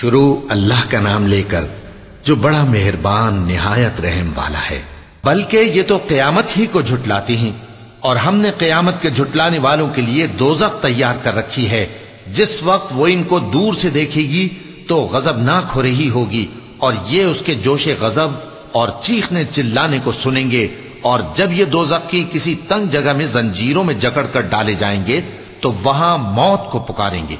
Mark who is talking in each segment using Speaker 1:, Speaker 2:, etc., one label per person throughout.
Speaker 1: شروع اللہ کا نام لے کر جو بڑا مہربان، نہایت رحم والا ہے۔ بلکہ یہ تو قیامت ہی کو جھٹلاتی ہیں۔ اور ہم نے قیامت کے جھٹلانے والوں کے لیے دوزخ تیار کر رکھی ہے۔ جس وقت وہ ان کو دور سے دیکھے گی تو غضب ناک ہو رہی ہوگی۔ اور یہ اس کے جوش غضب اور چیخنے چلانے کو سنیں گے۔ اور جب یہ دوزخ کی کسی تنگ جگہ میں زنجیروں میں جکڑ کر ڈالے جائیں گے تو وہاں موت کو پکاریں گے۔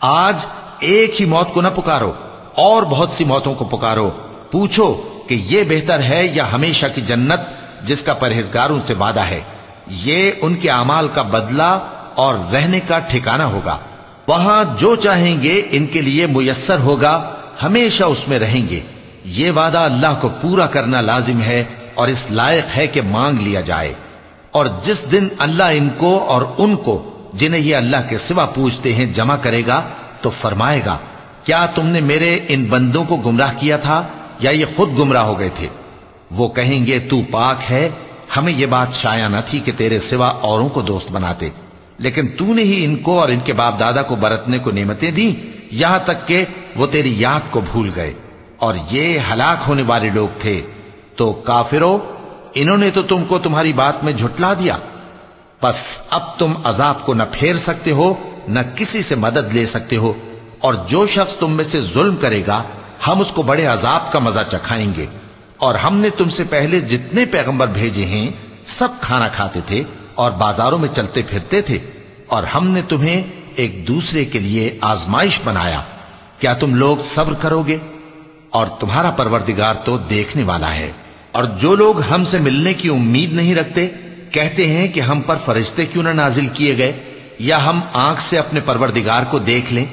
Speaker 1: آج ایک ہی موت کو نہ پکارو، اور بہت سی موتوں کو پکارو۔ پوچھو کہ یہ بہتر ہے یا ہمیشہ کی جنت جس کا پرہیزگاروں سے وعدہ ہے۔ یہ ان کے اعمال کا بدلہ اور رہنے کا ٹھکانہ ہوگا۔ وہاں جو چاہیں گے ان کے لیے میسر ہوگا، ہمیشہ اس میں رہیں گے۔ یہ وعدہ اللہ کو پورا کرنا لازم ہے اور اس لائق ہے کہ مانگ لیا جائے۔ اور جس دن اللہ ان کو اور ان کو، جنہیں یہ اللہ کے سوا پوچھتے ہیں، جمع کرے گا تو فرمائے گا، کیا تم نے میرے ان بندوں کو گمراہ کیا تھا یا یہ خود گمراہ ہو گئے تھے؟ وہ کہیں گے، تو پاک ہے، ہمیں یہ بات شایا نہ تھی کہ تیرے سوا اوروں کو دوست بناتے۔ لیکن تو نے ہی ان کو اور ان کے باپ دادا کو برتنے کو نعمتیں دی یہاں تک کہ وہ تیری یاد کو بھول گئے۔ اور یہ ہلاک ہونے والے لوگ تھے۔ تو کافرو، انہوں نے تو تم کو تمہاری بات میں جھٹلا دیا۔ بس اب تم عذاب کو نہ پھیر سکتے ہو نہ کسی سے مدد لے سکتے ہو اور جو شخص تم میں سے ظلم کرے گا، ہم اس کو بڑے عذاب کا مزہ چکھائیں گے۔ اور ہم نے تم سے پہلے جتنے پیغمبر بھیجے ہیں، سب کھانا کھاتے تھے اور بازاروں میں چلتے پھرتے تھے۔ اور ہم نے تمہیں ایک دوسرے کے لیے آزمائش بنایا۔ کیا تم لوگ صبر کرو گے؟ اور تمہارا پروردگار تو دیکھنے والا ہے۔ اور جو لوگ ہم سے ملنے کی امید نہیں رکھتے، کہتے ہیں کہ ہم پر فرشتے کیوں نہ نازل کیے گئے۔ یا ہم آنکھ سے اپنے پروردگار کو دیکھ لیں،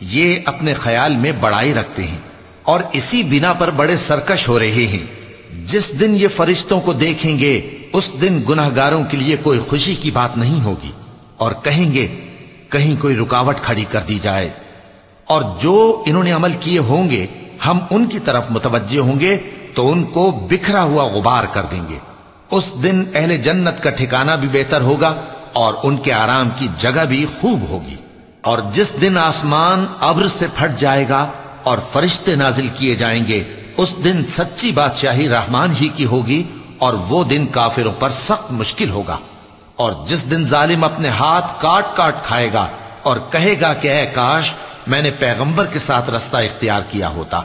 Speaker 1: یہ اپنے خیال میں بڑائی رکھتے ہیں اور اسی بنا پر بڑے سرکش ہو رہے ہیں۔ جس دن یہ فرشتوں کو دیکھیں گے، اس دن گناہ گاروں کے لیے کوئی خوشی کی بات نہیں ہوگی۔ اور کہیں گے، کہیں کوئی رکاوٹ کھڑی کر دی جائے۔ اور جو انہوں نے عمل کیے ہوں گے، ہم ان کی طرف متوجہ ہوں گے، تو ان کو بکھرا ہوا غبار کر دیں گے۔ اس دن اہل جنت کا ٹھکانہ بھی بہتر ہوگا۔ اور ان کے آرام کی جگہ بھی خوب ہوگی۔ اور جس دن آسمان ابر سے پھٹ جائے گا اور فرشتے نازل کیے جائیں گے، اس دن سچی بادشاہی رحمان ہی کی ہوگی اور وہ دن کافروں پر سخت مشکل ہوگا۔ اور جس دن ظالم اپنے ہاتھ کاٹ کاٹ کھائے گا اور کہے گا کہ اے کاش، میں نے پیغمبر کے ساتھ رستہ اختیار کیا ہوتا۔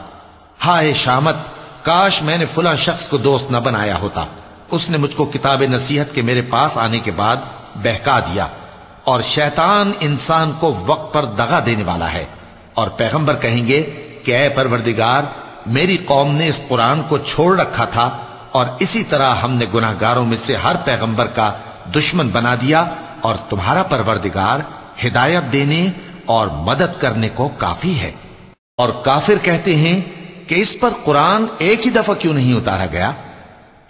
Speaker 1: ہائے شامت، کاش میں نے فلاں شخص کو دوست نہ بنایا ہوتا۔ اس نے مجھ کو کتاب نصیحت کے میرے پاس آنے کے بعد بہکا دیا اور شیطان انسان کو وقت پر دغا دینے والا ہے اور پیغمبر کہیں گے کہ اے پروردگار، میری قوم نے اس قرآن کو چھوڑ رکھا تھا اور اسی طرح ہم نے گناہ گاروں میں سے ہر پیغمبر کا دشمن بنا دیا اور تمہارا پروردگار ہدایت دینے اور مدد کرنے کو کافی ہے۔ اور کافر کہتے ہیں کہ اس پر قرآن ایک ہی دفعہ کیوں نہیں اتارا گیا؟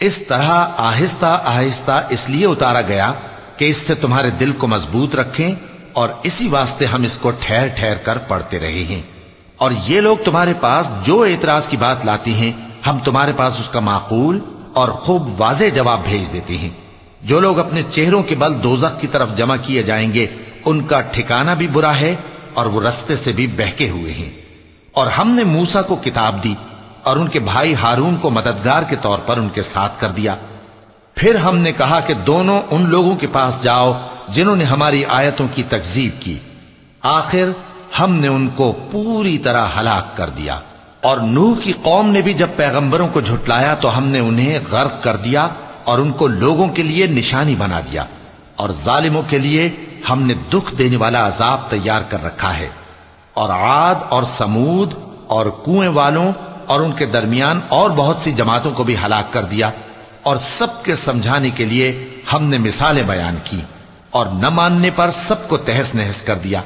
Speaker 1: اس طرح آہستہ آہستہ اس لیے اتارا گیا کہ اس سے تمہارے دل کو مضبوط رکھیں اور اسی واسطے ہم اس کو ٹھہر ٹھہر کر پڑھتے رہے ہیں۔ اور یہ لوگ تمہارے پاس جو اعتراض کی بات لاتی ہیں، ہم تمہارے پاس اس کا معقول اور خوب واضح جواب بھیج دیتے ہیں۔ جو لوگ اپنے چہروں کے بل دوزخ کی طرف جمع کیے جائیں گے، ان کا ٹھکانہ بھی برا ہے اور وہ رستے سے بھی بہکے ہوئے ہیں۔ اور ہم نے موسا کو کتاب دی اور ان کے بھائی ہارون کو مددگار کے طور پر ان کے ساتھ کر دیا۔ پھر ہم نے کہا کہ دونوں ان لوگوں کے پاس جاؤ جنہوں نے ہماری آیتوں کی تکزیب کی۔ آخر ہم نے ان کو پوری طرح ہلاک کر دیا۔ اور نوح کی قوم نے بھی جب پیغمبروں کو جھٹلایا تو ہم نے انہیں غرق کر دیا اور ان کو لوگوں کے لیے نشانی بنا دیا۔ اور ظالموں کے لیے ہم نے دکھ دینے والا عذاب تیار کر رکھا ہے۔ اور عاد اور سمود اور کنویں والوں اور ان کے درمیان اور بہت سی جماعتوں کو بھی ہلاک کر دیا اور سب کے سمجھانے کے لیے ہم نے مثالیں بیان کی اور نہ ماننے پر سب کو تہس نہس کر دیا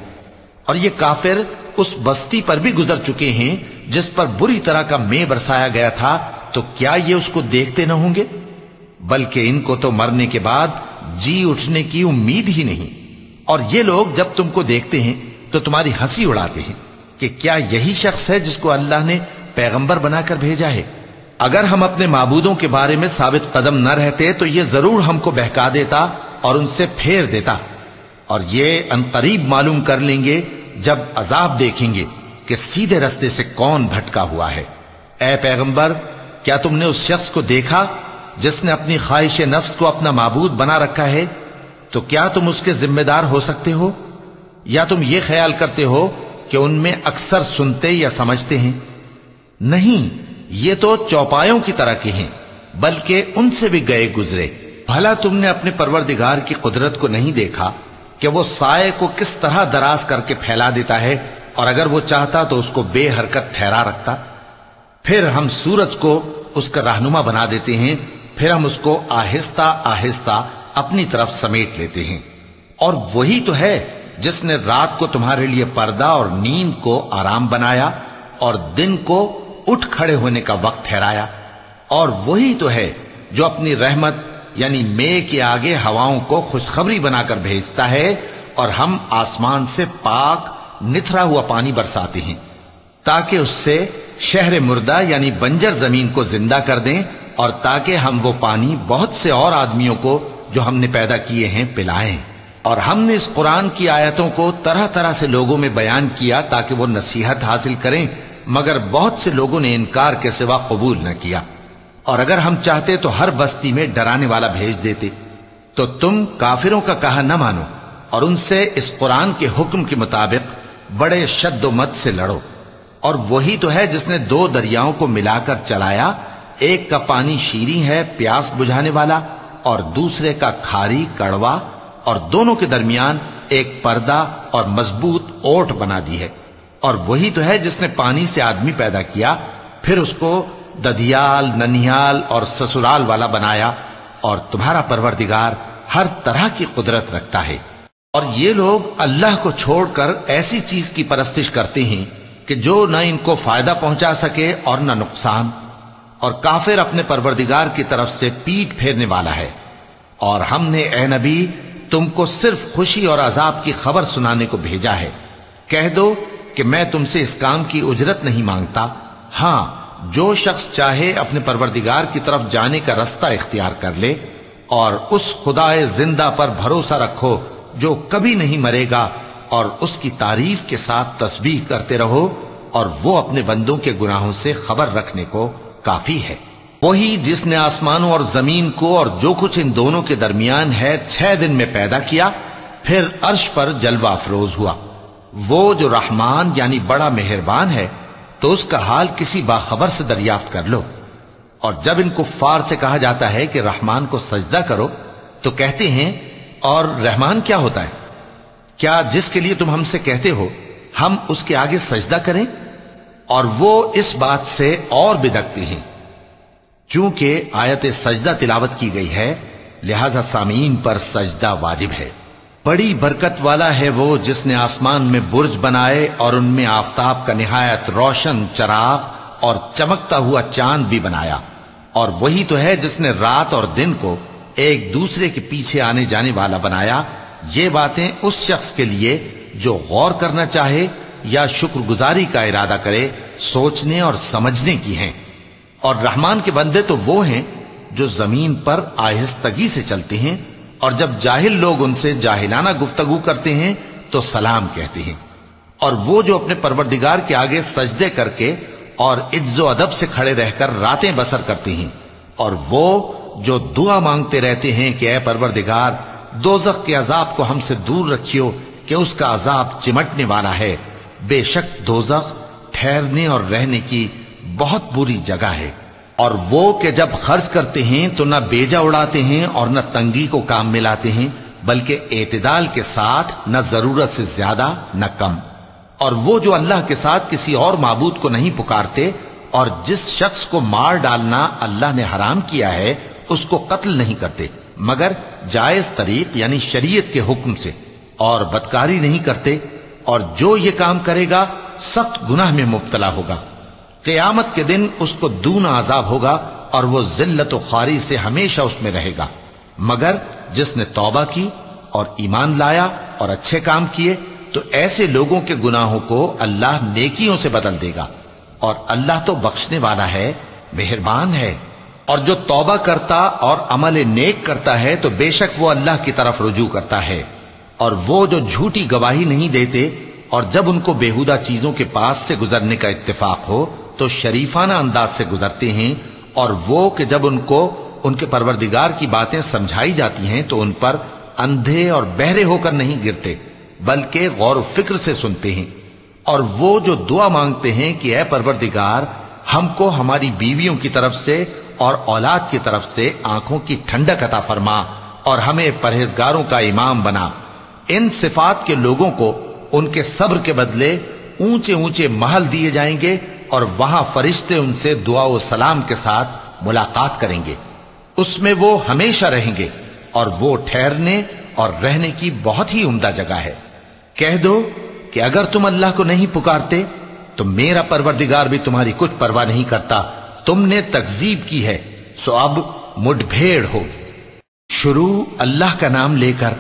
Speaker 1: اور یہ کافر اس بستی پر بھی گزر چکے ہیں جس پر بری طرح کا میں برسایا گیا تھا، تو کیا یہ اس کو دیکھتے نہ ہوں گے؟ بلکہ ان کو تو مرنے کے بعد جی اٹھنے کی امید ہی نہیں۔ اور یہ لوگ جب تم کو دیکھتے ہیں، تو تمہاری ہنسی اڑاتے ہیں کہ کیا یہی شخص ہے جس کو اللہ نے پیغمبر بنا کر بھیجا ہے۔ اگر ہم اپنے معبودوں کے بارے میں ثابت قدم نہ رہتے تو یہ ضرور ہم کو بہکا دیتا اور ان سے پھیر دیتا۔ اور یہ انقریب معلوم کر لیں گے جب عذاب دیکھیں گے کہ سیدھے رستے سے کون بھٹکا ہوا ہے۔ اے پیغمبر، کیا تم نے اس شخص کو دیکھا جس نے اپنی خواہش نفس کو اپنا معبود بنا رکھا ہے؟ تو کیا تم اس کے ذمہ دار ہو سکتے ہو؟ یا تم یہ خیال کرتے ہو کہ ان میں اکثر سنتے یا سمجھتے ہیں؟ نہیں، یہ تو چوپایوں کی طرح کے ہیں، بلکہ ان سے بھی گئے گزرے۔ بھلا تم نے اپنے پروردگار کی قدرت کو نہیں دیکھا کہ وہ سائے کو کس طرح دراز کر کے پھیلا دیتا ہے، اور اگر وہ چاہتا تو اس کو بے حرکت ٹھہرا رکھتا۔ پھر ہم سورج کو اس کا رہنما بنا دیتے ہیں، پھر ہم اس کو آہستہ آہستہ اپنی طرف سمیٹ لیتے ہیں۔ اور وہی تو ہے جس نے رات کو تمہارے لیے پردہ اور نیند کو آرام بنایا اور دن کو اٹھ کھڑے ہونے کا وقت ٹھہرایا، اور وہی تو ہے جو اپنی رحمت یعنی مے کے آگے ہواؤں کو خوشخبری بنا کر بھیجتا ہے، اور ہم آسمان سے پاک، نتھرا ہوا پانی برساتے ہیں، تاکہ اس سے شہر مردہ یعنی بنجر زمین کو زندہ کر دیں، اور تاکہ ہم وہ پانی بہت سے اور آدمیوں کو جو ہم نے پیدا کیے ہیں پلائیں۔ اور ہم نے اس قرآن کی آیتوں کو طرح طرح سے لوگوں میں بیان کیا، تاکہ وہ نصیحت حاصل کریں مگر بہت سے لوگوں نے انکار کے سوا قبول نہ کیا۔ اور اگر ہم چاہتے تو ہر بستی میں ڈرانے والا بھیج دیتے۔ تو تم کافروں کا کہا نہ مانو اور ان سے اس قرآن کے حکم کے مطابق بڑے شد و مت سے لڑو۔ اور وہی تو ہے جس نے دو دریاؤں کو ملا کر چلایا۔ ایک کا پانی شیریں ہے پیاس بجھانے والا اور دوسرے کا کھاری کڑوا اور دونوں کے درمیان ایک پردہ اور مضبوط اوٹ بنا دی ہے۔ اور وہی تو ہے جس نے پانی سے آدمی پیدا کیا، پھر اس کو ددیال ننیال اور سسرال والا بنایا اور تمہارا پروردگار ہر طرح کی قدرت رکھتا ہے۔ اور یہ لوگ اللہ کو چھوڑ کر ایسی چیز کی پرستش کرتے ہیں کہ جو نہ ان کو فائدہ پہنچا سکے اور نہ نقصان۔ اور کافر اپنے پروردگار کی طرف سے پیٹ پھیرنے والا ہے۔ اور ہم نے اے نبی، تم کو صرف خوشی اور عذاب کی خبر سنانے کو بھیجا ہے۔ کہہ دو کہ میں تم سے اس کام کی اجرت نہیں مانگتا۔ ہاں جو شخص چاہے اپنے پروردگار کی طرف جانے کا رستہ اختیار کر لے اور اس خدا زندہ پر بھروسہ رکھو جو کبھی نہیں مرے گا اور اس کی تعریف کے ساتھ تسبیح کرتے رہو اور وہ اپنے بندوں کے گناہوں سے خبر رکھنے کو کافی ہے۔ وہی جس نے آسمانوں اور زمین کو اور جو کچھ ان دونوں کے درمیان ہے چھ دن میں پیدا کیا، پھر عرش پر جلوہ افروز ہوا۔ وہ جو رحمان یعنی بڑا مہربان ہے، تو اس کا حال کسی باخبر سے دریافت کر لو۔ اور جب ان کفار سے کہا جاتا ہے کہ رحمان کو سجدہ کرو، تو کہتے ہیں، اور رحمان کیا ہوتا ہے؟ کیا جس کے لیے تم ہم سے کہتے ہو، ہم اس کے آگے سجدہ کریں؟ اور وہ اس بات سے اور بدکتے ہیں۔ چونکہ آیت سجدہ تلاوت کی گئی ہے، لہذا سامعین پر سجدہ واجب ہے۔ بڑی برکت والا ہے وہ جس نے آسمان میں برج بنائے اور ان میں آفتاب کا نہایت روشن، چراغ اور چمکتا ہوا چاند بھی بنایا۔ اور وہی تو ہے جس نے رات اور دن کو ایک دوسرے کے پیچھے آنے جانے والا بنایا۔ یہ باتیں اس شخص کے لیے جو غور کرنا چاہے یا شکر گزاری کا ارادہ کرے، سوچنے اور سمجھنے کی ہیں۔ اور رحمان کے بندے تو وہ ہیں جو زمین پر آہستگی سے چلتے ہیں اور جب جاہل لوگ ان سے جاہلانہ گفتگو کرتے ہیں تو سلام کہتے ہیں۔ اور وہ جو اپنے پروردگار کے آگے سجدے کر کے اور عز و ادب سے کھڑے رہ کر راتیں بسر کرتے ہیں۔ اور وہ جو دعا مانگتے رہتے ہیں کہ اے پروردگار، دوزخ کے عذاب کو ہم سے دور رکھیو کہ اس کا عذاب چمٹنے والا ہے۔ بے شک دوزخ ٹھہرنے اور رہنے کی بہت بری جگہ ہے۔ اور وہ کہ جب خرچ کرتے ہیں تو نہ بیجا اڑاتے ہیں اور نہ تنگی کو کام ملاتے ہیں، بلکہ اعتدال کے ساتھ نہ ضرورت سے زیادہ نہ کم۔ اور وہ جو اللہ کے ساتھ کسی اور معبود کو نہیں پکارتے اور جس شخص کو مار ڈالنا اللہ نے حرام کیا ہے، اس کو قتل نہیں کرتے، مگر جائز طریق یعنی شریعت کے حکم سے۔ اور بدکاری نہیں کرتے، اور جو یہ کام کرے گا، سخت گناہ میں مبتلا ہوگا۔ قیامت کے دن اس کو دون عذاب ہوگا اور وہ ذلت و خاری سے ہمیشہ اس میں رہے گا۔ مگر جس نے توبہ کی اور ایمان لایا اور اچھے کام کیے، تو ایسے لوگوں کے گناہوں کو اللہ نیکیوں سے بدل دے گا۔ اور اللہ تو بخشنے والا ہے، مہربان ہے۔ اور جو توبہ کرتا اور عمل نیک کرتا ہے، تو بے شک وہ اللہ کی طرف رجوع کرتا ہے۔ اور وہ جو جھوٹی گواہی نہیں دیتے اور جب ان کو بےحودہ چیزوں کے پاس سے گزرنے کا اتفاق ہو تو شریفانہ انداز سے گزرتے ہیں اور وہ کہ جب ان کو ان کے پروردگار کی باتیں سمجھائی جاتی ہیں تو ان پر اندھے اور بہرے ہو کر نہیں گرتے، بلکہ غور و فکر سے سنتے ہیں۔ اور وہ جو دعا مانگتے ہیں کہ اے پروردگار، ہم کو ہماری بیویوں کی طرف سے اور اولاد کی طرف سے آنکھوں کی ٹھنڈک عطا فرما اور ہمیں پرہیزگاروں کا امام بنا۔ ان صفات کے لوگوں کو ان کے صبر کے بدلے اونچے اونچے محل دیے جائیں گے اور وہاں فرشتے ان سے دعا و سلام کے ساتھ ملاقات کریں گے۔ اس میں وہ ہمیشہ رہیں گے اور وہ ٹھہرنے اور رہنے کی بہت ہی عمدہ جگہ ہے۔ کہہ دو کہ اگر تم اللہ کو نہیں پکارتے، تو میرا پروردگار بھی تمہاری کچھ پرواہ نہیں کرتا۔ تم نے تکزیب کی ہے، سو اب مڈ بھیڑ ہوگی شروع اللہ کا نام لے کر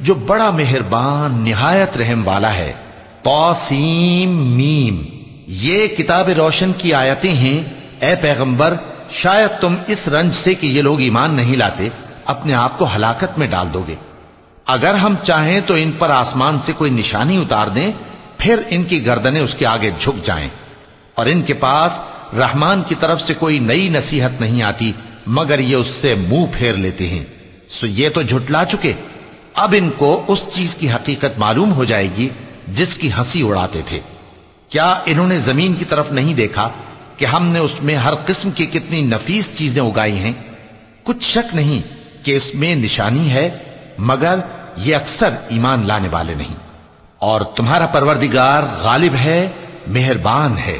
Speaker 1: جو بڑا مہربان، نہایت رحم والا ہے۔ پوسیم میم۔ یہ کتاب روشن کی آیتیں ہیں۔ اے پیغمبر، شاید تم اس رنج سے کہ یہ لوگ ایمان نہیں لاتے، اپنے آپ کو ہلاکت میں ڈال دو گے۔ اگر ہم چاہیں تو ان پر آسمان سے کوئی نشانی اتار دیں، پھر ان کی گردنیں اس کے آگے جھک جائیں۔ اور ان کے پاس رحمان کی طرف سے کوئی نئی نصیحت نہیں آتی، مگر یہ اس سے منہ پھیر لیتے ہیں۔ سو یہ تو جھٹلا چکے۔ اب ان کو اس چیز کی حقیقت معلوم ہو جائے گی، جس کی ہنسی اڑاتے تھے۔ کیا انہوں نے زمین کی طرف نہیں دیکھا کہ ہم نے اس میں ہر قسم کی کتنی نفیس چیزیں اگائی ہیں؟ کچھ شک نہیں کہ اس میں نشانی ہے، مگر یہ اکثر ایمان لانے والے نہیں۔ اور تمہارا پروردگار غالب ہے، مہربان ہے۔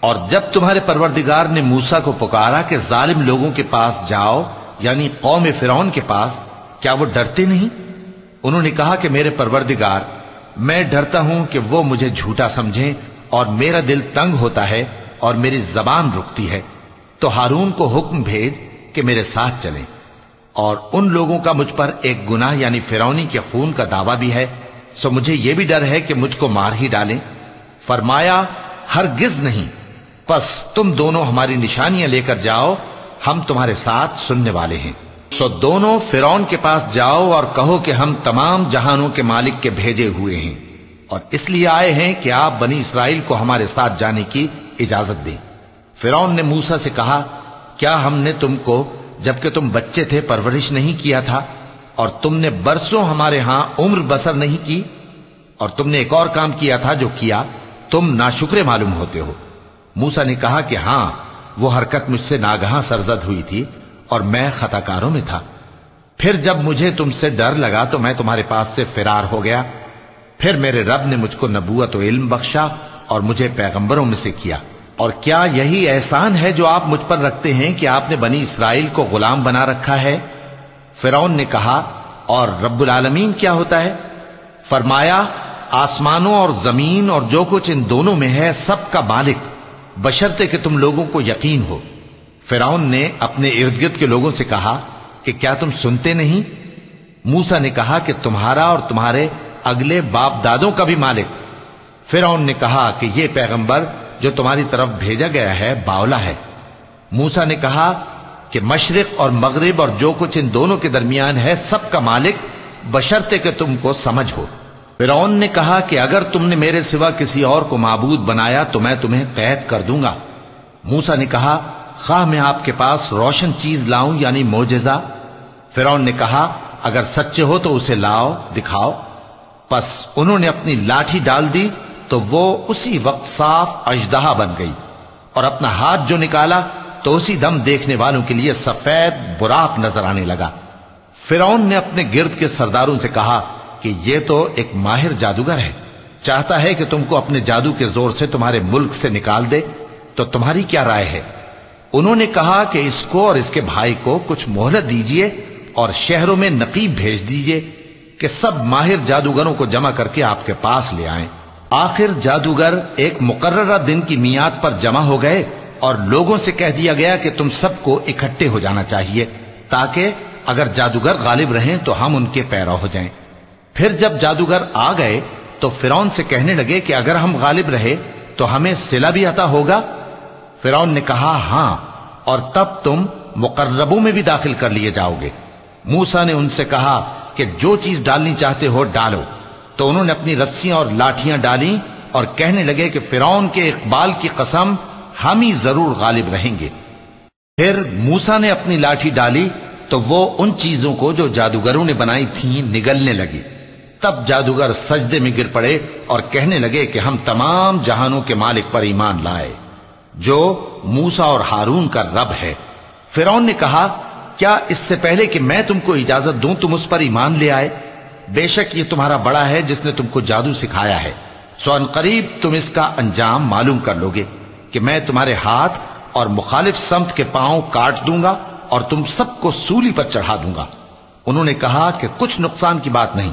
Speaker 1: اور جب تمہارے پروردگار نے موسا کو پکارا کہ ظالم لوگوں کے پاس جاؤ یعنی قوم فرعون کے پاس، کیا وہ ڈرتے نہیں؟ انہوں نے کہا کہ میرے پروردگار، میں ڈرتا ہوں کہ وہ مجھے جھوٹا سمجھیں اور میرا دل تنگ ہوتا ہے اور میری زبان رکتی ہے، تو ہارون کو حکم بھیج کہ میرے ساتھ چلیں۔ اور ان لوگوں کا مجھ پر ایک گناہ یعنی فرونی کے خون کا دعویٰ بھی ہے، سو مجھے یہ بھی ڈر ہے کہ مجھ کو مار ہی ڈالیں۔ فرمایا، ہرگز نہیں۔ پس تم دونوں ہماری نشانیاں لے کر جاؤ، ہم تمہارے ساتھ سننے والے ہیں۔ سو دونوں فرون کے پاس جاؤ اور کہو کہ ہم تمام جہانوں کے مالک کے بھیجے ہوئے ہیں۔ اور اس لیے آئے ہیں کہ آپ بنی اسرائیل کو ہمارے ساتھ جانے کی اجازت دیں۔ فرون نے موسا سے کہا، کیا ہم نے تم کو، جبکہ تم بچے تھے، پرورش نہیں کیا تھا؟ اور تم نے برسوں ہمارے ہاں عمر بسر نہیں کی؟ اور تم نے ایک اور کام کیا تھا جو کیا، تم ناشکرے معلوم ہوتے ہو۔ موسا نے کہا کہ ہاں وہ حرکت مجھ سے ناگہاں سرزد ہوئی تھی اور میں خطا کاروں میں تھا۔ پھر جب مجھے تم سے ڈر لگا تو میں تمہارے پاس سے فرار ہو گیا۔ پھر میرے رب نے مجھ کو نبوت و علم بخشا اور مجھے پیغمبروں میں سے کیا۔ اور کیا یہی احسان ہے جو آپ مجھ پر رکھتے ہیں کہ آپ نے بنی اسرائیل کو غلام بنا رکھا ہے؟ فرعون نے کہا، اور رب العالمین کیا ہوتا ہے؟ فرمایا، آسمانوں اور زمین اور جو کچھ ان دونوں میں ہے، سب کا مالک بشرتے کہ تم لوگوں کو یقین ہو۔ فرعون نے اپنے ارد گرد کے لوگوں سے کہا کہ کیا تم سنتے نہیں؟ موسا نے کہا کہ تمہارا اور تمہارے اگلے باپ دادوں کا بھی مالک۔ فرعون نے کہا کہ یہ پیغمبر جو تمہاری طرف بھیجا گیا ہے باولا ہے۔ موسا نے کہا کہ مشرق اور مغرب اور جو کچھ ان دونوں کے درمیان ہے سب کا مالک بشرتے کہ تم کو سمجھ ہو۔ فرعون نے کہا کہ اگر تم نے میرے سوا کسی اور کو معبود بنایا تو میں تمہیں قید کر دوں گا۔ موسا نے کہا، خواہ میں آپ کے پاس روشن چیز لاؤں یعنی موجزہ فرعون نے کہا، اگر سچے ہو تو اسے لاؤ، دکھاؤ۔ پس انہوں نے اپنی لاٹھی ڈال دی تو وہ اسی وقت صاف اجدہا بن گئی اور اپنا ہاتھ جو نکالا تو اسی دم دیکھنے والوں کے لیے سفید براق نظر آنے لگا۔ فرعون نے اپنے گرد کے سرداروں سے کہا کہ یہ تو ایک ماہر جادوگر ہے۔ چاہتا ہے کہ تم کو اپنے جادو کے زور سے تمہارے ملک سے نکال دے۔ تو تمہاری کیا رائے ہے؟ انہوں نے کہا کہ اس کو اور اس کے بھائی کو کچھ مہلت دیجیے اور شہروں میں نقیب بھیج دیجیے۔ کہ سب ماہر جادوگروں کو جمع کر کے آپ کے پاس لے آئیں۔ آخر جادوگر ایک مقررہ دن کی میاد پر جمع ہو گئے اور لوگوں سے کہہ دیا گیا کہ تم سب کو اکٹھے ہو جانا چاہیے تاکہ اگر جادوگر غالب رہیں تو ہم ان کے پیرا ہو جائیں۔ پھر جب جادوگر آ گئے تو فرون سے کہنے لگے کہ اگر ہم غالب رہے تو ہمیں سلا بھی عطا ہوگا۔ فرون نے کہا ہاں اور تب تم مقربوں میں بھی داخل کر لیے جاؤ گے۔ موسا نے ان سے کہا کہ جو چیز ڈالنی چاہتے ہو ڈالو۔ تو انہوں نے اپنی رسیاں اور لاٹیاں ڈالی اور کہنے لگے کہ فرعون کے اقبال کی قسم، ہم ہی ضرور غالب رہیں گے۔ پھر موسا نے اپنی لاٹھی ڈالی تو وہ ان چیزوں کو جو جادوگروں نے بنائی تھیں، نگلنے لگی۔ تب جادوگر سجدے میں گر پڑے اور کہنے لگے کہ ہم تمام جہانوں کے مالک پر ایمان لائے، جو موسا اور ہارون کا رب ہے۔ فرعون نے کہا کیا اس سے پہلے کہ میں تم کو اجازت دوں تم اس پر ایمان لے آئے؟ بے شک یہ تمہارا بڑا ہے جس نے تم کو جادو سکھایا ہے۔ سو ان قریب تم اس کا انجام معلوم کر لو گے کہ میں تمہارے ہاتھ اور مخالف سمت کے پاؤں کاٹ دوں گا اور تم سب کو سولی پر چڑھا دوں گا۔ انہوں نے کہا کہ کچھ نقصان کی بات نہیں۔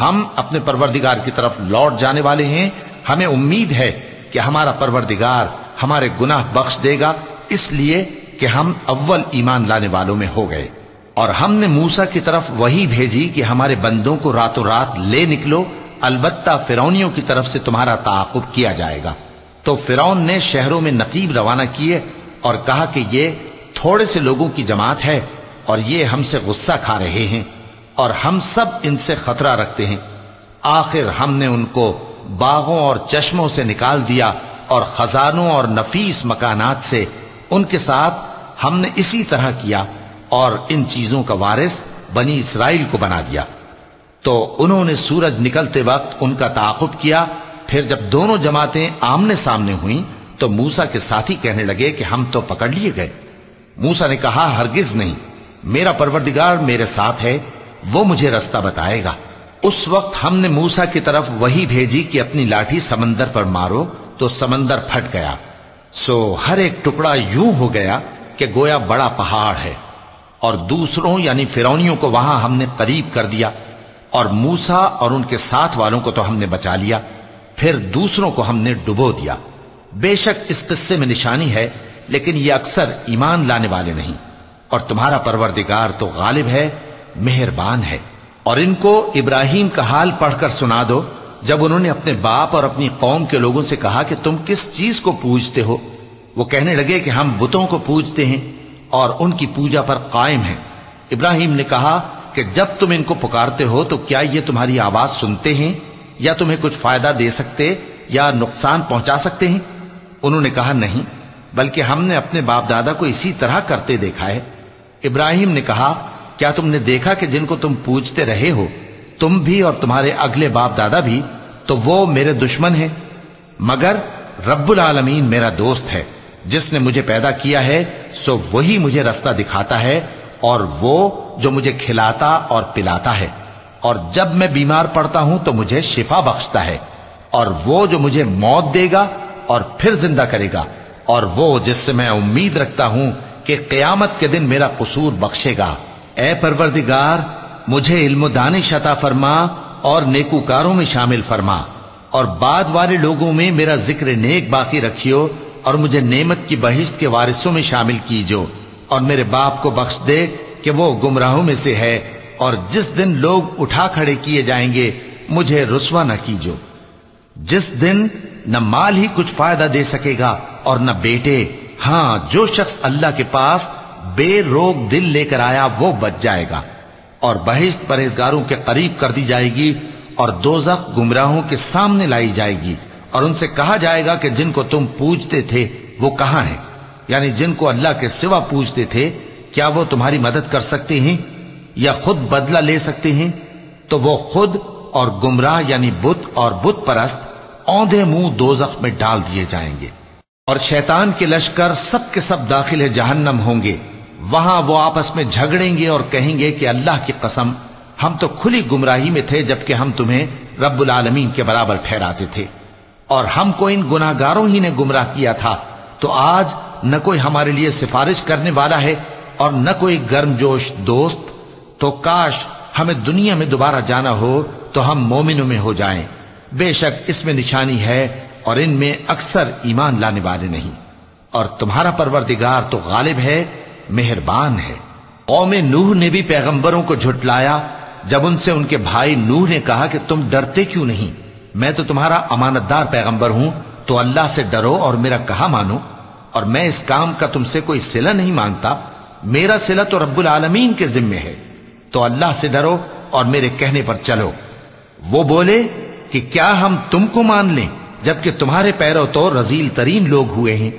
Speaker 1: ہم اپنے پروردگار کی طرف لوٹ جانے والے ہیں۔ ہمیں امید ہے کہ ہمارا پروردگار ہمارے گناہ بخش دے گا۔ اس لیے کہ ہم اول ایمان لانے والوں میں ہو گئے اور ہم نے موسا کی طرف وہی بھیجی کہ ہمارے بندوں کو راتوں رات لے نکلو، البتہ فرونیوں کی طرف سے تمہارا تعاقب کیا جائے گا۔ تو فرون نے شہروں میں نقیب روانہ کیے اور کہا کہ یہ تھوڑے سے لوگوں کی جماعت ہے اور یہ ہم سے غصہ کھا رہے ہیں اور ہم سب ان سے خطرہ رکھتے ہیں۔ آخر ہم نے ان کو باغوں اور چشموں سے نکال دیا اور خزانوں اور نفیس مکانات سے ان کے ساتھ ہم نے اسی طرح کیا اور ان چیزوں کا وارث بنی اسرائیل کو بنا دیا۔ تو انہوں نے سورج نکلتے وقت ان کا تعاقب کیا۔ پھر جب دونوں جماعتیں آمنے سامنے ہوئیں تو موسا کے ساتھی کہنے لگے کہ ہم تو پکڑ لیے گئے۔ موسا نے کہا، ہرگز نہیں، میرا پروردگار میرے ساتھ ہے، وہ مجھے رستہ بتائے گا۔ اس وقت ہم نے موسا کی طرف وہی بھیجی کہ اپنی لاٹھی سمندر پر مارو تو سمندر پھٹ گیا۔ سو ہر ایک ٹکڑا یوں ہو گیا کہ گویا بڑا پہاڑ ہے اور دوسروں یعنی فرونیوں کو وہاں ہم نے قریب کر دیا اور موسا اور ان کے ساتھ والوں کو تو ہم نے بچا لیا، پھر دوسروں کو ہم نے ڈبو دیا۔ بے شک اس قصے میں نشانی ہے، لیکن یہ اکثر ایمان لانے والے نہیں۔ اور تمہارا پروردگار تو غالب ہے، مہربان ہے۔ اور ان کو ابراہیم کا حال پڑھ کر سنا دو، جب انہوں نے اپنے باپ اور اپنی قوم کے لوگوں سے کہا کہ تم کس چیز کو پوجتے ہو وہ کہنے لگے کہ ہم بتوں کو پوجتے ہیں اور ان کی پوجا پر قائم ہیں۔ ابراہیم نے کہا کہ جب تم ان کو پکارتے ہو تو کیا یہ تمہاری آواز سنتے ہیں؟ یا تمہیں کچھ فائدہ دے سکتے یا نقصان پہنچا سکتے ہیں؟ انہوں نے کہا نہیں، بلکہ ہم نے اپنے باپ دادا کو اسی طرح کرتے دیکھا ہے۔ ابراہیم نے کہا، کیا تم نے دیکھا کہ جن کو تم پوچھتے رہے ہو، تم بھی اور تمہارے اگلے باپ دادا بھی، تو وہ میرے دشمن ہیں، مگر رب العالمین میرا دوست ہے۔ جس نے مجھے پیدا کیا ہے، سو وہی مجھے رستہ دکھاتا ہے اور وہ جو مجھے کھلاتا اور پلاتا ہے۔ اور جب میں بیمار پڑتا ہوں تو مجھے شفا بخشتا ہے۔ اور وہ جو مجھے موت دے گا اور پھر زندہ کرے گا۔ اور وہ جس سے میں امید رکھتا ہوں کہ قیامت کے دن میرا قصور بخشے گا۔ اے پروردگار، مجھے علم و دانش عطا فرما اور نیکوکاروں میں شامل فرما۔ اور بعد والے لوگوں میں میرا ذکر نیک باقی رکھیو۔ اور مجھے نعمت کی بہشت کے وارثوں میں شامل کیجو اور میرے باپ کو بخش دے کہ وہ گمراہوں میں سے ہے اور جس دن لوگ اٹھا کھڑے کیے جائیں گے، مجھے رسوا نہ کیجو۔ جس دن نہ مال ہی کچھ فائدہ دے سکے گا اور نہ بیٹے ہاں جو شخص اللہ کے پاس بے روگ دل لے کر آیا، وہ بچ جائے گا۔ اور بہشت پرہیزگاروں کے قریب کر دی جائے گی اور دوزخ گمراہوں کے سامنے لائی جائے گی۔ اور ان سے کہا جائے گا کہ جن کو تم پوجتے تھے وہ کہاں ہیں؟ یعنی جن کو اللہ کے سوا پوجتے تھے، کیا وہ تمہاری مدد کر سکتے ہیں یا خود بدلہ لے سکتے ہیں؟ تو وہ خود اور گمراہ یعنی بت اور بت پرست اوندے منہ دوزخ میں ڈال دیے جائیں گے۔ اور شیطان کے لشکر سب کے سب داخل جہنم ہوں گے۔ وہاں وہ آپس میں جھگڑیں گے اور کہیں گے کہ اللہ کی قسم، ہم تو کھلی گمراہی میں تھے جبکہ ہم تمہیں رب العالمین کے برابر ٹھہراتے تھے۔ اور ہم کو ان گناہگاروں ہی نے گمراہ کیا تھا، تو آج نہ کوئی ہمارے لیے سفارش کرنے والا ہے اور نہ کوئی گرم جوش دوست۔ تو کاش ہمیں دنیا میں دوبارہ جانا ہو تو ہم مومنوں میں ہو جائیں۔ بے شک اس میں نشانی ہے اور ان میں اکثر ایمان لانے والے نہیں۔ اور تمہارا پروردگار تو غالب ہے، مہربان ہے۔ قوم نوح نے بھی پیغمبروں کو جھٹلایا۔ جب ان سے ان کے بھائی نوح نے کہا کہ تم ڈرتے کیوں نہیں؟ میں تو تمہارا امانت دار پیغمبر ہوں، تو اللہ سے ڈرو اور میرا کہا مانو، اور میں اس کام کا تم سے کوئی سلا نہیں مانگتا۔ میرا سلا تو رب العالمین کے ذمے ہے۔ تو اللہ سے ڈرو اور میرے کہنے پر چلو۔
Speaker 2: وہ بولے کہ کیا ہم تم کو مان لیں، جبکہ تمہارے پیرو تو رزیل ترین لوگ ہوئے ہیں۔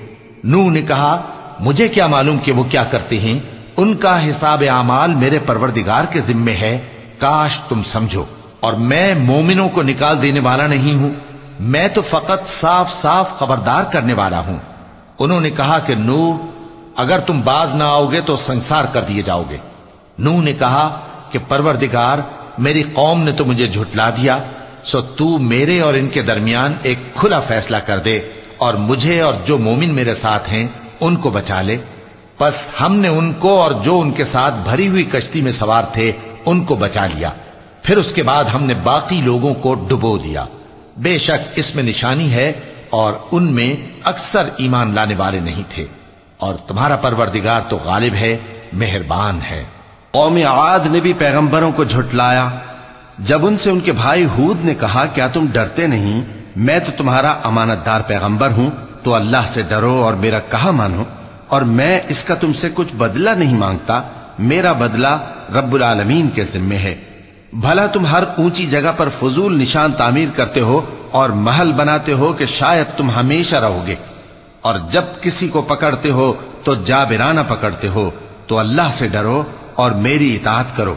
Speaker 2: نو نے کہا، مجھے کیا معلوم کہ وہ کیا کرتے ہیں؟ ان کا حساب اعمال میرے پروردگار کے ذمے ہے۔ کاش تم سمجھو۔ اور میں مومنوں کو نکال دینے والا نہیں ہوں، میں تو فقط صاف صاف خبردار کرنے والا ہوں۔ انہوں نے کہا کہ نو اگر تم باز نہ آؤ گے تو سنسار کر دیے جاؤ گے نو نے کہا کہ پروردگار، میری قوم نے تو مجھے جھٹلا دیا، سو تو میرے اور ان کے درمیان ایک کھلا فیصلہ کر دے اور مجھے اور جو مومن میرے ساتھ ہیں، ان کو بچا لے۔ بس ہم نے ان کو اور جو ان کے ساتھ بھری ہوئی کشتی میں سوار تھے، ان کو بچا لیا۔ پھر اس کے بعد ہم نے باقی لوگوں کو ڈبو دیا۔ بے شک اس میں نشانی ہے اور ان میں اکثر ایمان لانے والے نہیں تھے۔ اور تمہارا پروردگار تو غالب ہے، مہربان ہے۔
Speaker 1: قوم عاد نے بھی پیغمبروں کو جھٹلایا۔ جب ان سے ان کے بھائی ہود نے کہا، کیا تم ڈرتے نہیں؟ میں تو تمہارا امانت دار پیغمبر ہوں، تو اللہ سے ڈرو اور میرا کہا مانو۔ اور میں اس کا تم سے کچھ بدلہ نہیں مانگتا، میرا بدلہ رب العالمین کے ذمے ہے۔ بھلا تم ہر اونچی جگہ پر فضول نشان تعمیر کرتے ہو اور محل بناتے ہو کہ شاید تم ہمیشہ رہو گے۔ اور جب کسی کو پکڑتے ہو تو جابرانہ پکڑتے ہو، تو اللہ سے ڈرو اور میری اطاعت کرو۔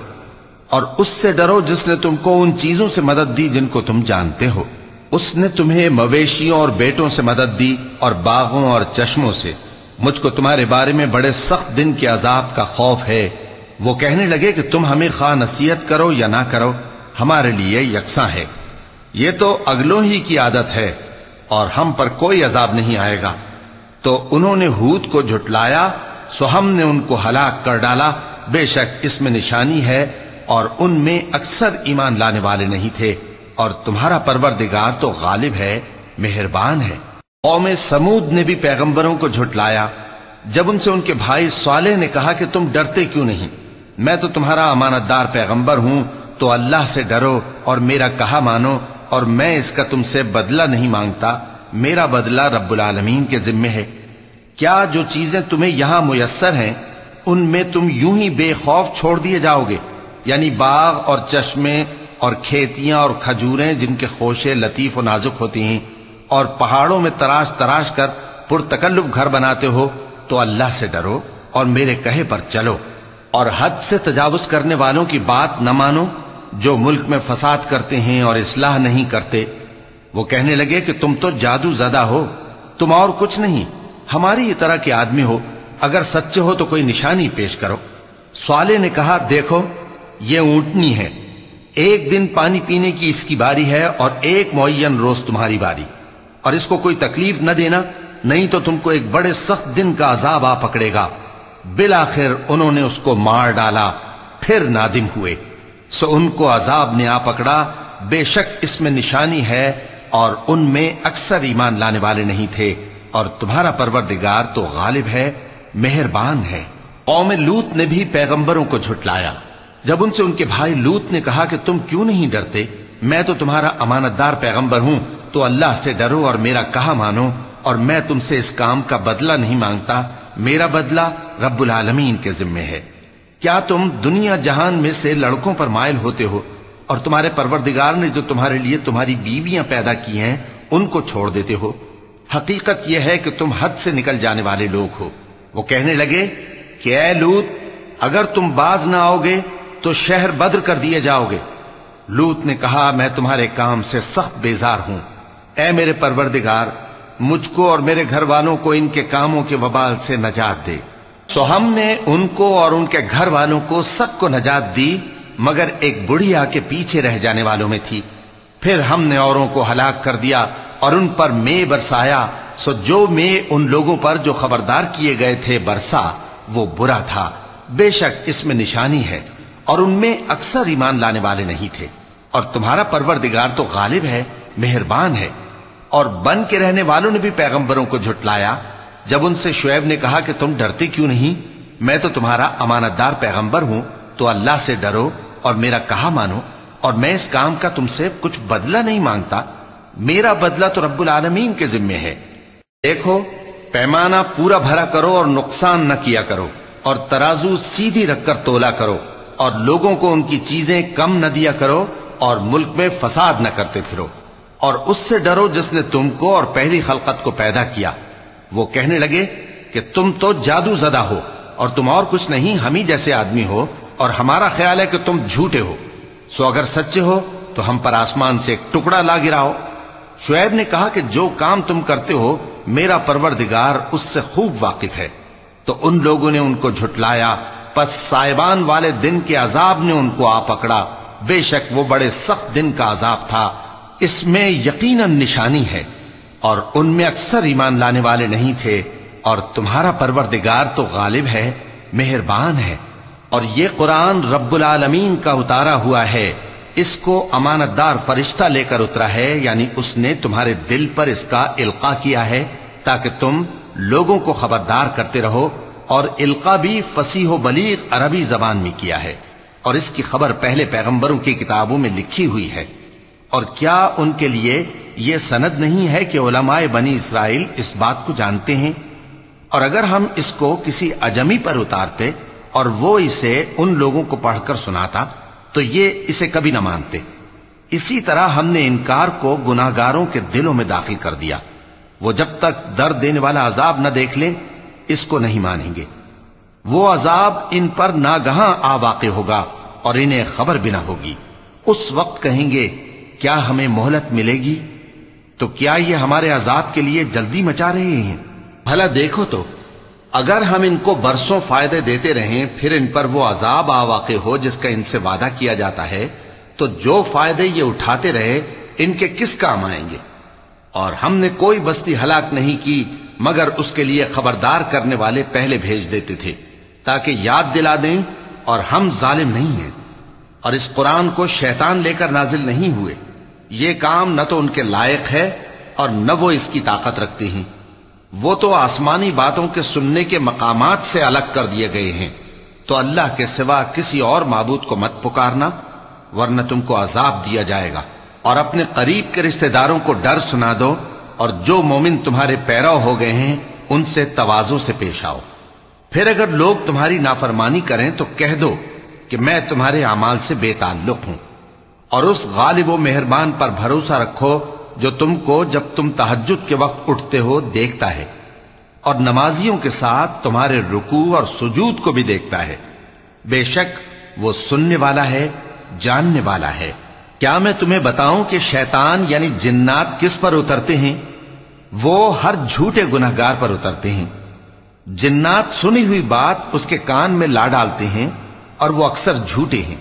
Speaker 1: اور اس سے ڈرو جس نے تم کو ان چیزوں سے مدد دی جن کو تم جانتے ہو۔ اس نے تمہیں مویشیوں اور بیٹوں سے مدد دی اور باغوں اور چشموں سے۔ مجھ کو تمہارے بارے میں بڑے سخت دن کے عذاب کا خوف ہے۔ وہ کہنے لگے کہ تم ہمیں خواہ نصیحت کرو یا نہ کرو، ہمارے لیے یکساں ہے۔ یہ تو اگلوں ہی کی عادت ہے اور ہم پر کوئی عذاب نہیں آئے گا۔ تو انہوں نے ہود کو جھٹلایا، سو ہم نے ان کو ہلاک کر ڈالا۔ بے شک اس میں نشانی ہے اور ان میں اکثر ایمان لانے والے نہیں تھے۔ اور تمہارا پروردگار تو غالب ہے، مہربان ہے۔ قوم سمود نے بھی پیغمبروں کو جھٹلایا۔ جب ان سے ان کے بھائی صالح نے کہا کہ تم ڈرتے کیوں نہیں؟ میں تو تمہارا امانت دار پیغمبر ہوں، تو اللہ سے ڈرو اور میرا کہا مانو اور میں اس کا تم سے بدلہ نہیں مانگتا، میرا بدلہ رب العالمین کے ذمے ہے۔ کیا جو چیزیں تمہیں یہاں میسر ہیں، ان میں تم یوں ہی بے خوف چھوڑ دیے جاؤ گے یعنی باغ اور چشمے اور کھیتیاں اور کھجوریں جن کے خوشے لطیف و نازک ہوتی ہیں اور پہاڑوں میں تراش تراش کر پرتکلف گھر بناتے ہو، تو اللہ سے ڈرو اور میرے کہے پر چلو۔ اور حد سے تجاوز کرنے والوں کی بات نہ مانو، جو ملک میں فساد کرتے ہیں اور اصلاح نہیں کرتے، وہ کہنے لگے کہ تم تو جادو زدہ ہو، تم اور کچھ نہیں، ہماری یہ طرح کے آدمی ہو، اگر سچے ہو تو کوئی نشانی پیش کرو۔ سوالے نے کہا، دیکھو، یہ اونٹنی ہے، ایک دن پانی پینے کی اس کی باری ہے اور ایک معین روز تمہاری باری۔ اور اس کو کوئی تکلیف نہ دینا، نہیں تو تم کو ایک بڑے سخت دن کا عذاب آ پکڑے گا۔ بالآخر انہوں نے اس کو مار ڈالا، پھر نادم ہوئے۔ سو ان کو عذاب نے آ پکڑا۔ بے شک اس میں نشانی ہے اور ان میں اکثر ایمان لانے والے نہیں تھے۔ اور تمہارا پروردگار تو غالب ہے، مہربان ہے۔ قوم لوت نے بھی پیغمبروں کو جھٹلایا۔ جب ان سے ان کے بھائی لوت نے کہا کہ تم کیوں نہیں ڈرتے، میں تو تمہارا امانت دار پیغمبر ہوں، تو اللہ سے ڈرو اور میرا کہا مانو، اور میں تم سے اس کام کا بدلہ نہیں مانگتا۔ میرا بدلہ رب العالمین کے ذمے ہے۔ کیا تم دنیا جہان میں سے لڑکوں پر مائل ہوتے ہو اور تمہارے پروردگار نے جو تمہارے لیے تمہاری بیویاں پیدا کی ہیں، ان کو چھوڑ دیتے ہو؟ حقیقت یہ ہے کہ تم حد سے نکل جانے والے لوگ ہو۔ وہ کہنے لگے کہ اے لوت، اگر تم باز نہ آؤ گے تو شہر بدر کر دیے جاؤ گے۔ لوت نے کہا، میں تمہارے کام سے سخت بیزار ہوں۔ اے میرے پروردگار مجھ کو اور میرے گھر والوں کو ان کے کاموں کے وبال سے نجات دے۔ سو ہم نے ان کو اور ان کے گھر والوں کو سب کو نجات دی، مگر ایک بڑھیا کے پیچھے رہ جانے والوں میں تھی۔ پھر ہم نے اوروں کو ہلاک کر دیا اور ان پر میں برسایا۔ سو جو میں ان لوگوں پر جو خبردار کیے گئے تھے برسا، وہ برا تھا۔ بے شک اس میں نشانی ہے اور ان میں اکثر ایمان لانے والے نہیں تھے۔ اور تمہارا پروردگار تو غالب ہے، مہربان ہے۔ اور بن کے رہنے والوں نے بھی پیغمبروں کو جھٹلایا۔ جب ان سے شعیب نے کہا کہ تم ڈرتے کیوں نہیں؟ میں تو تمہارا امانت دار پیغمبر ہوں، تو اللہ سے ڈرو اور میرا کہا مانو، اور میں اس کام کا تم سے کچھ بدلہ نہیں مانگتا۔ میرا بدلہ تو رب العالمین کے ذمے ہے۔ دیکھو، پیمانہ پورا بھرا کرو اور نقصان نہ کیا کرو، اور ترازو سیدھی رکھ کر تولا کرو، اور لوگوں کو ان کی چیزیں کم نہ دیا کرو اور ملک میں فساد نہ کرتے پھرو۔ اور اس سے ڈرو جس نے تم کو اور پہلی خلقت کو پیدا کیا۔ وہ کہنے لگے کہ تم تو جادو زدہ ہو اور تم اور کچھ نہیں، ہم ہی جیسے آدمی ہو اور ہمارا خیال ہے کہ تم جھوٹے ہو۔ سو اگر سچے ہو تو ہم پر آسمان سے ایک ٹکڑا لا گراؤ۔ شعیب نے کہا کہ جو کام تم کرتے ہو، میرا پروردگار اس سے خوب واقف ہے۔ تو ان لوگوں نے ان کو جھٹلایا، پس سائبان والے دن کے عذاب نے ان کو آ پکڑا۔ بے شک وہ بڑے سخت دن کا عذاب تھا۔ اس میں یقیناً نشانی ہے اور ان میں اکثر ایمان لانے والے نہیں تھے اور تمہارا پروردگار تو غالب ہے، مہربان ہے۔ اور یہ قرآن رب العالمین کا اتارا ہوا ہے۔ اس کو امانت دار فرشتہ لے کر اترا ہے یعنی اس نے تمہارے دل پر اس کا القا کیا ہے تاکہ تم لوگوں کو خبردار کرتے رہو اور القا بھی فصیح و بلیغ عربی زبان میں کیا ہے۔ اور اس کی خبر پہلے پیغمبروں کی کتابوں میں لکھی ہوئی ہے۔ اور کیا ان کے لیے یہ سند نہیں ہے کہ علماء بنی اسرائیل اس بات کو جانتے ہیں؟ اور اگر ہم اس کو کسی اجمی پر اتارتے اور وہ اسے ان لوگوں کو پڑھ کر سناتا، تو یہ اسے کبھی نہ مانتے۔ اسی طرح ہم نے انکار کو گناہگاروں کے دلوں میں داخل کر دیا۔ وہ جب تک درد دینے والا عذاب نہ دیکھ لیں، اس کو نہیں مانیں گے۔ وہ عذاب ان پر ناگہاں آ واقع ہوگا اور انہیں خبر بھی نہ ہوگی۔ اس وقت کہیں گے کیا ہمیں مہلت ملے گی؟ تو کیا یہ ہمارے عذاب کے لیے جلدی مچا رہے ہیں؟ بھلا دیکھو تو، اگر ہم ان کو برسوں فائدے دیتے رہیں، پھر ان پر وہ عذاب آ واقع ہو جس کا ان سے وعدہ کیا جاتا ہے، تو جو فائدے یہ اٹھاتے رہے، ان کے کس کام آئیں گے؟ اور ہم نے کوئی بستی ہلاک نہیں کی، مگر اس کے لیے خبردار کرنے والے پہلے بھیج دیتے تھے، تاکہ یاد دلا دیں اور ہم ظالم نہیں ہیں۔ اور اس قرآن کو شیطان لے کر نازل نہیں ہوئے۔ یہ کام نہ تو ان کے لائق ہے اور نہ وہ اس کی طاقت رکھتے ہیں۔ وہ تو آسمانی باتوں کے سننے کے مقامات سے الگ کر دیے گئے ہیں۔ تو اللہ کے سوا کسی اور معبود کو مت پکارنا، ورنہ تم کو عذاب دیا جائے گا۔ اور اپنے قریب کے رشتہ داروں کو ڈر سنا دو اور جو مومن تمہارے پیرو ہو گئے ہیں، ان سے توازوں سے پیش آؤ۔ پھر اگر لوگ تمہاری نافرمانی کریں تو کہہ دو کہ میں تمہارے اعمال سے بے تعلق ہوں۔ اور اس غالب و مہربان پر بھروسہ رکھو جو تم کو جب تم تحجد کے وقت اٹھتے ہو دیکھتا ہے۔ اور نمازیوں کے ساتھ تمہارے رکوع اور سجود کو بھی دیکھتا ہے۔ بے شک وہ سننے والا ہے، جاننے والا ہے۔ کیا میں تمہیں بتاؤں کہ شیطان یعنی جنات کس پر اترتے ہیں؟ وہ ہر جھوٹے گناہگار پر اترتے ہیں۔ جنات سنی ہوئی بات اس کے کان میں لا ڈالتے ہیں۔ اور وہ اکثر جھوٹے ہیں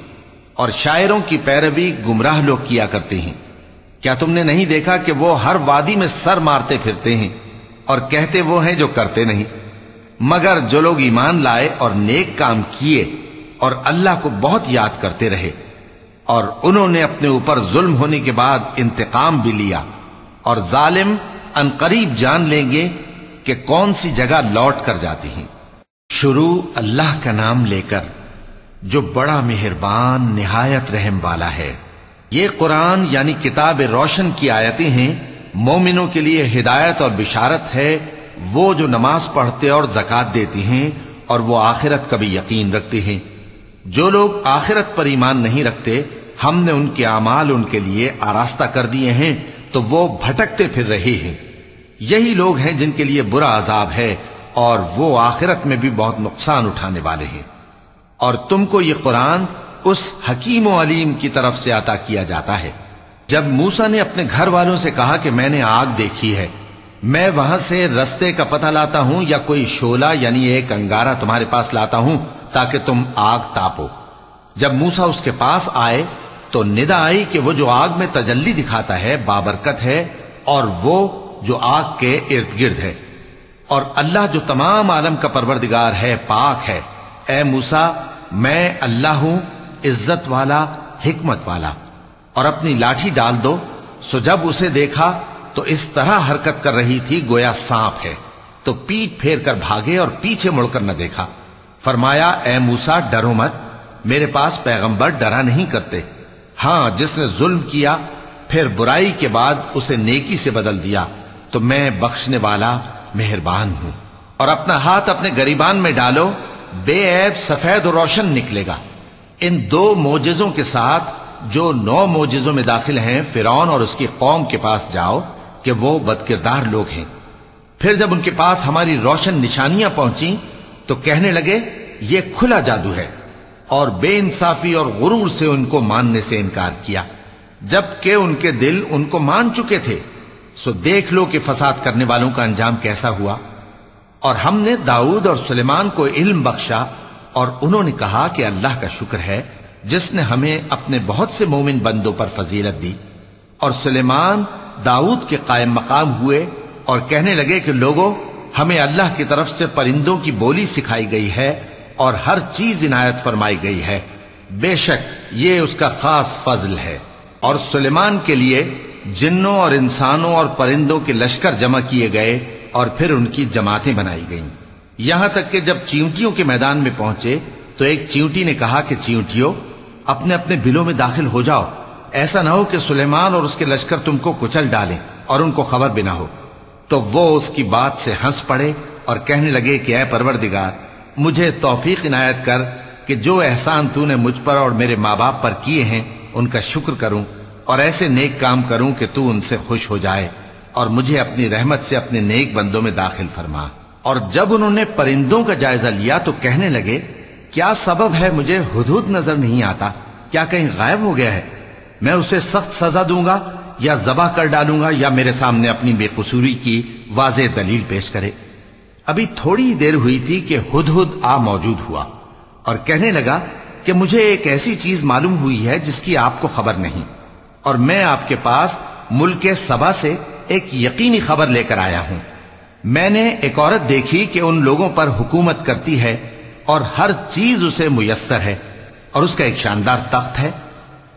Speaker 1: اور شاعروں کی پیروی گمراہ لوگ کیا کرتے ہیں۔ کیا تم نے نہیں دیکھا کہ وہ ہر وادی میں سر مارتے پھرتے ہیں اور کہتے وہ ہیں جو کرتے نہیں؟ مگر جو لوگ ایمان لائے اور نیک کام کیے اور اللہ کو بہت یاد کرتے رہے اور انہوں نے اپنے اوپر ظلم ہونے کے بعد انتقام بھی لیا اور ظالم ان قریب جان لیں گے کہ کون سی جگہ لوٹ کر جاتی ہیں۔ شروع اللہ کا نام لے کر۔ جو بڑا مہربان، نہایت رحم والا ہے۔ یہ قرآن یعنی کتاب روشن کی آیتیں ہیں۔ مومنوں کے لیے ہدایت اور بشارت ہے۔ وہ جو نماز پڑھتے اور زکات دیتی ہیں اور وہ آخرت کا بھی یقین رکھتے ہیں۔ جو لوگ آخرت پر ایمان نہیں رکھتے، ہم نے ان کے اعمال ان کے لیے آراستہ کر دیے ہیں، تو وہ بھٹکتے پھر رہے ہیں۔ یہی لوگ ہیں جن کے لیے برا عذاب ہے اور وہ آخرت میں بھی بہت نقصان اٹھانے والے ہیں۔ اور تم کو یہ قرآن اس حکیم و علیم کی طرف سے عطا کیا جاتا ہے۔ جب موسا نے اپنے گھر والوں سے کہا کہ میں نے آگ دیکھی ہے، میں وہاں سے رستے کا پتہ لاتا ہوں یا کوئی شولا یعنی ایک انگارہ تمہارے پاس لاتا ہوں تاکہ تم آگ تاپو۔ جب موسا اس کے پاس آئے تو ندا آئی کہ وہ جو آگ میں تجلی دکھاتا ہے بابرکت ہے اور وہ جو آگ کے ارد گرد ہے۔ اور اللہ جو تمام عالم کا پروردگار ہے، پاک ہے۔ اے موسا میں اللہ ہوں، عزت والا، حکمت والا۔ اور اپنی لاٹھی ڈال دو، سو جب اسے دیکھا تو اس طرح حرکت کر رہی تھی، گویا سانپ ہے۔ تو پیٹ پھیر کر بھاگے اور پیچھے مڑ کر نہ دیکھا۔ فرمایا، اے موسا ڈرو مت۔ میرے پاس پیغمبر ڈرا نہیں کرتے۔ ہاں جس نے ظلم کیا، پھر برائی کے بعد اسے نیکی سے بدل دیا۔ تو میں بخشنے والا، مہربان ہوں۔ اور اپنا ہاتھ اپنے گریبان میں ڈالو بے عیب سفید و روشن نکلے گا۔ ان دو موجزوں کے ساتھ جو نو موجزوں میں داخل ہیں، فرعون اور اس کی قوم کے پاس جاؤ کہ وہ بدکردار لوگ ہیں۔ پھر جب ان کے پاس ہماری روشن نشانیاں پہنچی تو کہنے لگے، یہ کھلا جادو ہے۔ اور بے انصافی اور غرور سے ان کو ماننے سے انکار کیا۔ جبکہ ان کے دل ان کو مان چکے تھے، سو دیکھ لو کہ فساد کرنے والوں کا انجام کیسا ہوا۔ اور ہم نے داؤد اور سلیمان کو علم بخشا اور انہوں نے کہا کہ اللہ کا شکر ہے، جس نے ہمیں اپنے بہت سے مومن بندوں پر فضیلت دی۔ اور سلیمان داؤد کے قائم مقام ہوئے اور کہنے لگے کہ لوگوں ہمیں اللہ کی طرف سے پرندوں کی بولی سکھائی گئی ہے اور ہر چیز عنایت فرمائی گئی ہے۔ بے شک، یہ اس کا خاص فضل ہے۔ اور سلیمان کے لیے جنوں اور انسانوں اور پرندوں کے لشکر جمع کیے گئے۔ اور پھر ان کی جماعتیں بنائی گئیں۔ یہاں تک کہ جب چیونٹیوں کے میدان میں پہنچے، تو ایک چیونٹی نے کہا کہ چیونٹیوں، اپنے اپنے بلوں میں داخل ہو جاؤ۔ ایسا نہ ہو کہ سلیمان اور اس کے لشکر تم کو کچل ڈالیں اور ان کو خبر بھی نہ ہو۔ تو وہ اس کی بات سے ہنس پڑے اور کہنے لگے کہ اے پروردگار، مجھے توفیق عنایت کر کہ جو احسان تو نے مجھ پر اور میرے ماں باپ پر کیے ہیں، ان کا شکر کروں اور ایسے نیک کام کروں کہ تو ان سے خوش ہو جائے۔ اور مجھے اپنی رحمت سے اپنے نیک بندوں میں داخل فرما۔ اور جب انہوں نے پرندوں کا جائزہ لیا تو کہنے لگے، کیا سبب ہے مجھے حدود نظر نہیں آتا؟ کیا کہیں غائب ہو گیا ہے؟ میں اسے سخت سزا دوں گا یا ذبح کر ڈالوں گا یا میرے سامنے اپنی بے قصوری کی واضح دلیل پیش کرے؟ ابھی تھوڑی دیر ہوئی تھی کہ ہد ہد آ موجود ہوا اور کہنے لگا کہ مجھے ایک ایسی چیز معلوم ہوئی ہے جس کی آپ کو خبر نہیں اور میں آپ کے پاس ملک سبا سے ایک یقینی خبر لے کر آیا ہوں۔ میں نے ایک عورت دیکھی کہ ان لوگوں پر حکومت کرتی ہے اور ہر چیز اسے میسر ہے اور اس کا ایک شاندار تخت ہے۔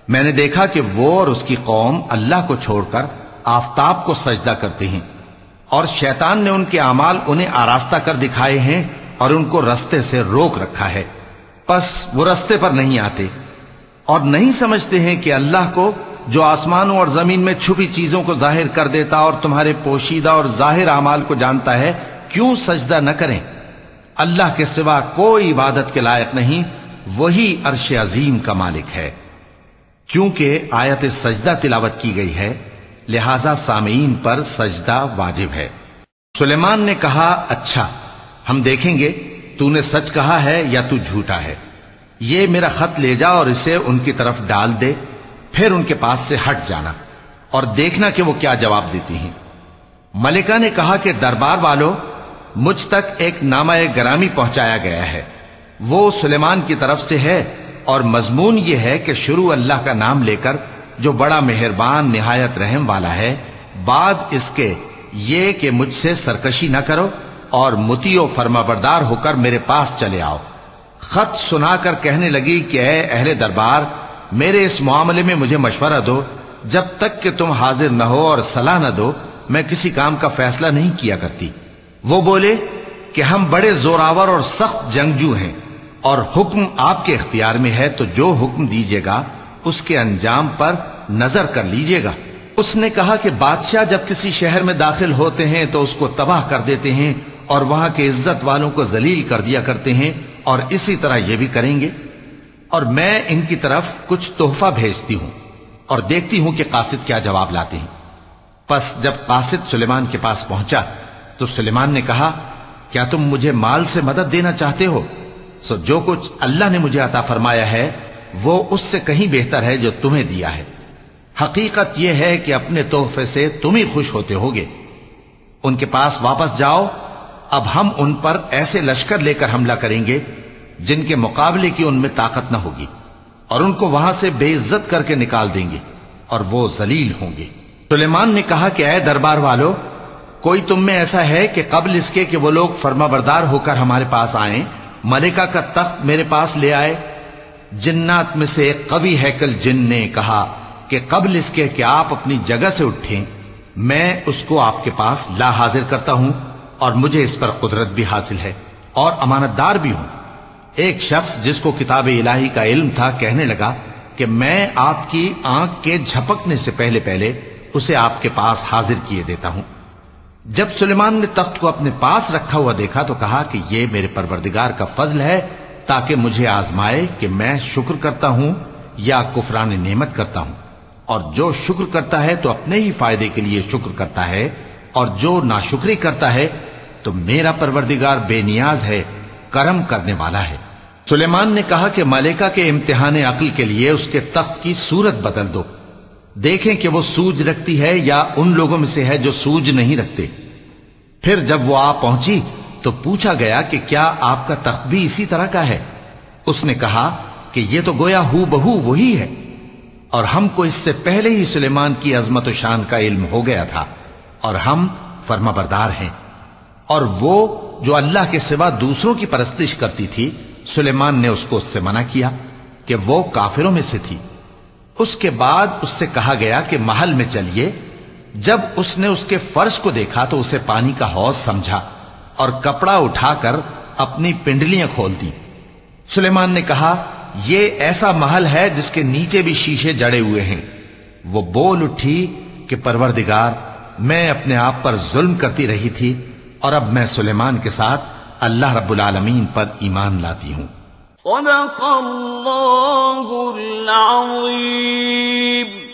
Speaker 1: میں نے دیکھا کہ وہ اور اس کی قوم اللہ کو چھوڑ کر آفتاب کو سجدہ کرتے ہیں اور شیطان نے ان کے اعمال انہیں آراستہ کر دکھائے ہیں اور ان کو رستے سے روک رکھا ہے۔ پس وہ رستے پر نہیں آتے اور نہیں سمجھتے ہیں کہ اللہ کو جو آسمانوں اور زمین میں چھپی چیزوں کو ظاہر کر دیتا اور تمہارے پوشیدہ اور ظاہر اعمال کو جانتا ہے، کیوں سجدہ نہ کریں؟ اللہ کے سوا کوئی عبادت کے لائق نہیں، وہی عرش عظیم کا مالک ہے۔ چونکہ آیت سجدہ تلاوت کی گئی ہے، لہذا سامعین پر سجدہ واجب ہے۔ سلیمان نے کہا اچھا ہم دیکھیں گے، تو نے سچ کہا ہے یا تو جھوٹا ہے؟ یہ میرا خط لے جا اور اسے ان کی طرف ڈال دے۔ پھر ان کے پاس سے ہٹ جانا اور دیکھنا کہ وہ کیا جواب دیتی ہیں۔ ملکہ نے کہا کہ دربار والوں مجھ تک ایک نامہ گرامی پہنچایا گیا ہے۔ وہ سلیمان کی طرف سے ہے اور مضمون یہ ہے کہ شروع اللہ کا نام لے کر جو بڑا مہربان، نہایت رحم والا ہے، بعد اس کے یہ کہ مجھ سے سرکشی نہ کرو اور متی و فرما بردار ہو کر میرے پاس چلے آؤ۔ خط سنا کر کہنے لگی کہ اے اہل دربار میرے اس معاملے میں مجھے مشورہ دو۔ جب تک کہ تم حاضر نہ ہو اور صلاح نہ دو، میں کسی کام کا فیصلہ نہیں کیا کرتی۔ وہ بولے کہ ہم بڑے زوراور اور سخت جنگجو ہیں اور حکم آپ کے اختیار میں ہے تو جو حکم دیجیے گا، اس کے انجام پر نظر کر لیجیے گا۔ اس نے کہا کہ بادشاہ جب کسی شہر میں داخل ہوتے ہیں تو اس کو تباہ کر دیتے ہیں اور وہاں کے عزت والوں کو ذلیل کر دیا کرتے ہیں اور اسی طرح یہ بھی کریں گے۔ اور میں ان کی طرف کچھ تحفہ بھیجتی ہوں اور دیکھتی ہوں کہ قاصد کیا جواب لاتے ہیں۔ پس جب قاصد سلیمان کے پاس پہنچا تو سلیمان نے کہا، کیا تم مجھے مال سے مدد دینا چاہتے ہو؟ سو جو کچھ اللہ نے مجھے عطا فرمایا ہے، وہ اس سے کہیں بہتر ہے جو تمہیں دیا ہے۔ حقیقت یہ ہے کہ اپنے تحفے سے تم ہی خوش ہوتے ہوگے۔ ان کے پاس واپس جاؤ، اب ہم ان پر ایسے لشکر لے کر حملہ کریں گے جن کے مقابلے کی ان میں طاقت نہ ہوگی اور ان کو وہاں سے بے عزت کر کے نکال دیں گے اور وہ ذلیل ہوں گے۔ سلیمان نے کہا کہ اے دربار والو، کوئی تم میں ایسا ہے کہ قبل اس کے کہ وہ لوگ فرما بردار ہو کر ہمارے پاس آئیں، ملکہ کا تخت میرے پاس لے آئے؟ جنات میں سے ایک قوی ہیکل جن نے کہا کہ قبل اس کے کہ آپ اپنی جگہ سے اٹھیں، میں اس کو آپ کے پاس لا حاضر کرتا ہوں اور مجھے اس پر قدرت بھی حاصل ہے اور امانت دار بھی ہوں۔ ایک شخص جس کو کتاب الہی کا علم تھا کہنے لگا کہ میں آپ کی آنکھ کے جھپکنے سے پہلے پہلے اسے آپ کے پاس حاضر کیے دیتا ہوں۔ جب سلیمان نے تخت کو اپنے پاس رکھا ہوا دیکھا تو کہا کہ یہ میرے پروردگار کا فضل ہے تاکہ مجھے آزمائے کہ میں شکر کرتا ہوں یا کفران نعمت کرتا ہوں۔ اور جو شکر کرتا ہے تو اپنے ہی فائدے کے لیے شکر کرتا ہے اور جو ناشکری کرتا ہے تو میرا پروردگار بے نیاز ہے۔ کرم کرنے والا ہے۔ سلیمان نے کہا کہ ملکہ کے امتحان عقل کے لیے اس کے تخت کی صورت بدل دو۔ دیکھیں کہ وہ سوج رکھتی ہے یا ان لوگوں میں سے ہے جو سوج نہیں رکھتے۔ پھر جب وہ آ پہنچی تو پوچھا گیا کہ کیا آپ کا تخت بھی اسی طرح کا ہے؟ اس نے کہا کہ یہ تو گویا ہو بہو وہی ہے۔ اور ہم کو اس سے پہلے ہی سلیمان کی عظمت و شان کا علم ہو گیا تھا۔ اور ہم فرما بردار ہیں۔ اور وہ جو اللہ کے سوا دوسروں کی پرستش کرتی تھی، سلیمان نے اس کو اس سے منع کیا کہ وہ کافروں میں سے تھی۔ اس کے بعد اس سے کہا گیا کہ محل میں چلیے، جب اس نے اس کے فرش کو دیکھا تو اسے پانی کا حوض سمجھا اور کپڑا اٹھا کر اپنی پنڈلیاں کھول دی سلیمان نے کہا، یہ ایسا محل ہے جس کے نیچے بھی شیشے جڑے ہوئے ہیں۔ وہ بول اٹھی کہ پروردگار، میں اپنے آپ پر ظلم کرتی رہی تھی اور اب میں سلیمان کے ساتھ اللہ رب العالمین پر ایمان لاتی ہوں۔
Speaker 3: صدق اللہ العظیم۔